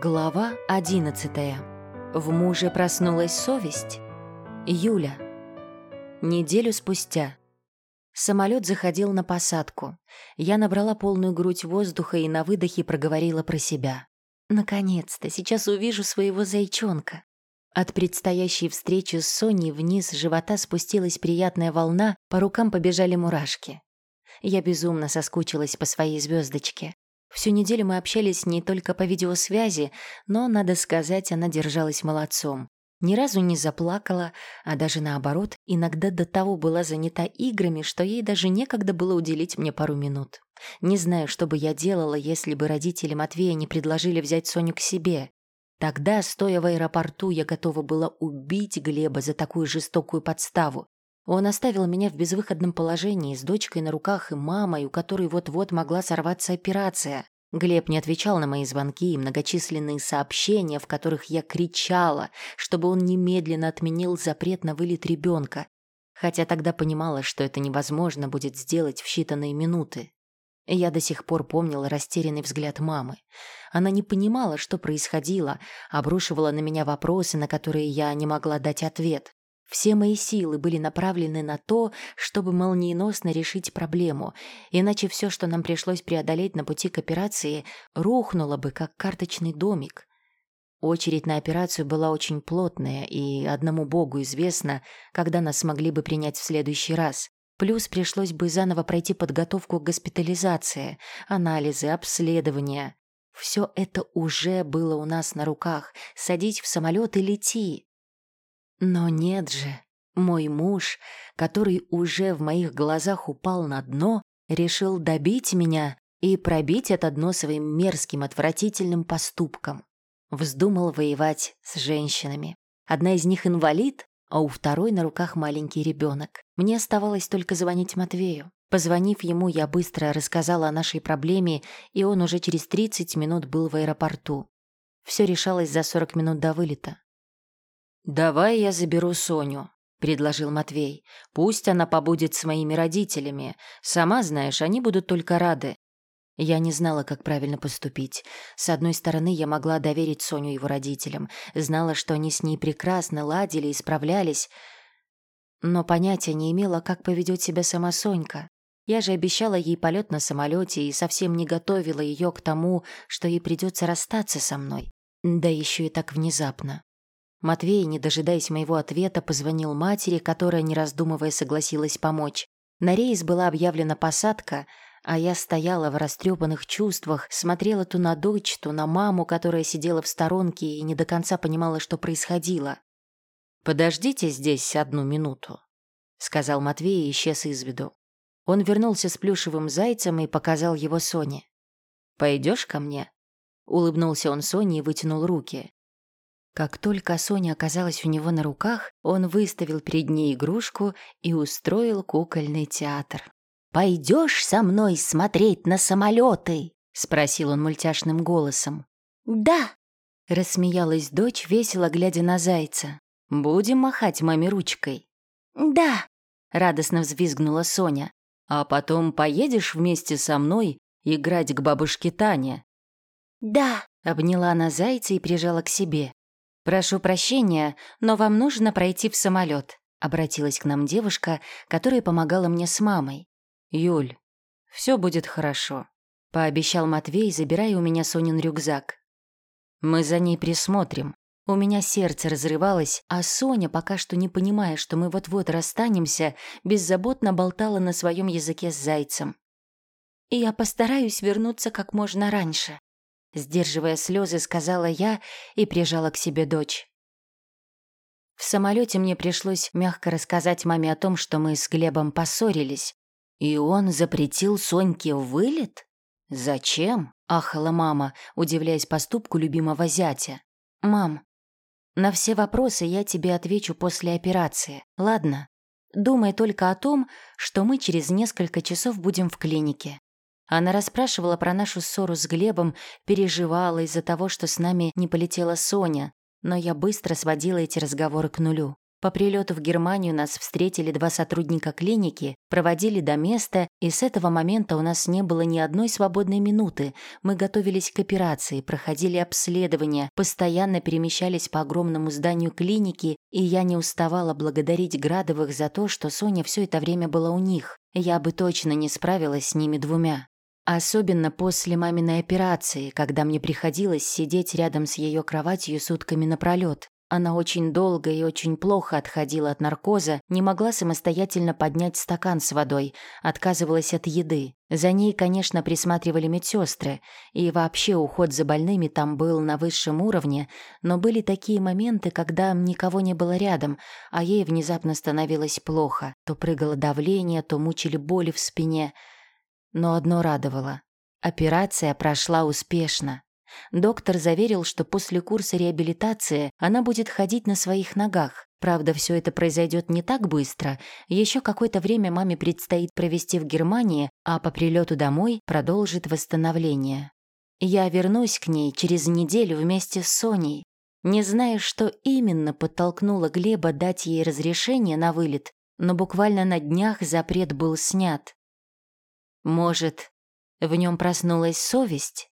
Глава 11. В муже проснулась совесть. Юля. Неделю спустя. Самолет заходил на посадку. Я набрала полную грудь воздуха и на выдохе проговорила про себя. Наконец-то, сейчас увижу своего зайчонка. От предстоящей встречи с Соней вниз живота спустилась приятная волна, по рукам побежали мурашки. Я безумно соскучилась по своей звездочке. Всю неделю мы общались не только по видеосвязи, но, надо сказать, она держалась молодцом. Ни разу не заплакала, а даже наоборот, иногда до того была занята играми, что ей даже некогда было уделить мне пару минут. Не знаю, что бы я делала, если бы родители Матвея не предложили взять Соню к себе. Тогда, стоя в аэропорту, я готова была убить Глеба за такую жестокую подставу. Он оставил меня в безвыходном положении, с дочкой на руках и мамой, у которой вот-вот могла сорваться операция. Глеб не отвечал на мои звонки и многочисленные сообщения, в которых я кричала, чтобы он немедленно отменил запрет на вылет ребенка, хотя тогда понимала, что это невозможно будет сделать в считанные минуты. Я до сих пор помнила растерянный взгляд мамы. Она не понимала, что происходило, обрушивала на меня вопросы, на которые я не могла дать ответ. Все мои силы были направлены на то, чтобы молниеносно решить проблему, иначе все, что нам пришлось преодолеть на пути к операции, рухнуло бы, как карточный домик. Очередь на операцию была очень плотная, и одному богу известно, когда нас смогли бы принять в следующий раз. Плюс пришлось бы заново пройти подготовку к госпитализации, анализы, обследования. Все это уже было у нас на руках. Садись в самолет и лети. Но нет же, мой муж, который уже в моих глазах упал на дно, решил добить меня и пробить это дно своим мерзким, отвратительным поступком. Вздумал воевать с женщинами. Одна из них инвалид, а у второй на руках маленький ребенок. Мне оставалось только звонить Матвею. Позвонив ему, я быстро рассказала о нашей проблеме, и он уже через 30 минут был в аэропорту. Все решалось за 40 минут до вылета. «Давай я заберу Соню», — предложил Матвей. «Пусть она побудет с моими родителями. Сама знаешь, они будут только рады». Я не знала, как правильно поступить. С одной стороны, я могла доверить Соню его родителям, знала, что они с ней прекрасно ладили и справлялись, но понятия не имела, как поведет себя сама Сонька. Я же обещала ей полет на самолете и совсем не готовила ее к тому, что ей придется расстаться со мной. Да еще и так внезапно. Матвей, не дожидаясь моего ответа, позвонил матери, которая, не раздумывая, согласилась помочь. На рейс была объявлена посадка, а я стояла в растрепанных чувствах, смотрела то на дочь, то на маму, которая сидела в сторонке и не до конца понимала, что происходило. «Подождите здесь одну минуту», — сказал Матвей и исчез из виду. Он вернулся с плюшевым зайцем и показал его Соне. «Пойдешь ко мне?» Улыбнулся он Соне и вытянул руки. Как только Соня оказалась у него на руках, он выставил перед ней игрушку и устроил кукольный театр. «Пойдешь со мной смотреть на самолеты?» — спросил он мультяшным голосом. «Да!» — рассмеялась дочь, весело глядя на зайца. «Будем махать маме ручкой?» «Да!» — радостно взвизгнула Соня. «А потом поедешь вместе со мной играть к бабушке Тане?» «Да!» — обняла она зайца и прижала к себе. «Прошу прощения, но вам нужно пройти в самолет», — обратилась к нам девушка, которая помогала мне с мамой. «Юль, все будет хорошо», — пообещал Матвей, забирая у меня Сонин рюкзак. «Мы за ней присмотрим». У меня сердце разрывалось, а Соня, пока что не понимая, что мы вот-вот расстанемся, беззаботно болтала на своем языке с зайцем. «И я постараюсь вернуться как можно раньше», Сдерживая слезы, сказала я и прижала к себе дочь. В самолете мне пришлось мягко рассказать маме о том, что мы с Глебом поссорились. И он запретил Соньке вылет? Зачем? Ахала мама, удивляясь поступку любимого зятя. Мам, на все вопросы я тебе отвечу после операции, ладно? Думай только о том, что мы через несколько часов будем в клинике. Она расспрашивала про нашу ссору с Глебом, переживала из-за того, что с нами не полетела Соня, но я быстро сводила эти разговоры к нулю. По прилету в Германию нас встретили два сотрудника клиники, проводили до места, и с этого момента у нас не было ни одной свободной минуты. Мы готовились к операции, проходили обследования, постоянно перемещались по огромному зданию клиники, и я не уставала благодарить Градовых за то, что Соня все это время была у них. Я бы точно не справилась с ними двумя. Особенно после маминой операции, когда мне приходилось сидеть рядом с ее кроватью сутками напролет. Она очень долго и очень плохо отходила от наркоза, не могла самостоятельно поднять стакан с водой, отказывалась от еды. За ней, конечно, присматривали медсестры, и вообще уход за больными там был на высшем уровне, но были такие моменты, когда никого не было рядом, а ей внезапно становилось плохо. То прыгало давление, то мучили боли в спине. Но одно радовало. Операция прошла успешно. Доктор заверил, что после курса реабилитации она будет ходить на своих ногах. Правда, все это произойдет не так быстро. Еще какое-то время маме предстоит провести в Германии, а по прилету домой продолжит восстановление. Я вернусь к ней через неделю вместе с Соней. Не знаю, что именно подтолкнуло Глеба дать ей разрешение на вылет, но буквально на днях запрет был снят. Может, в нем проснулась совесть?